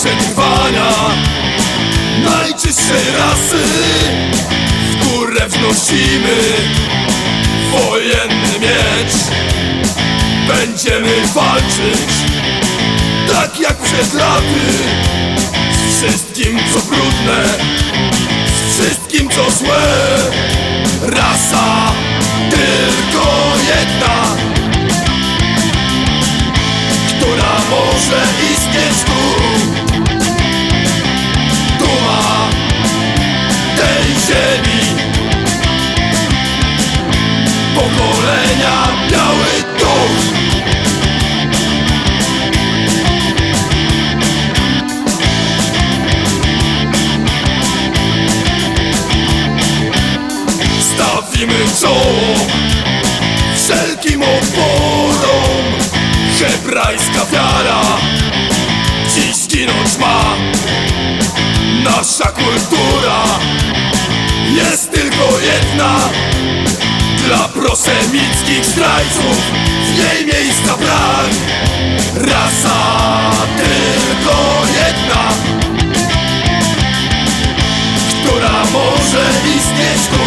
przeliwania Najczystszej rasy W górę wnosimy. Wojenny miecz. Będziemy walczyć Tak jak przed laty. Z wszystkim co brudne Z wszystkim co złe. wszystkim są. Wszelkim oporom Hebrajska wiara Dziś zginąć ma. Nasza kultura Jest tylko jedna Dla prosemickich zdrajców. W niej miejsca brak Rasa tylko jedna Która może istnieć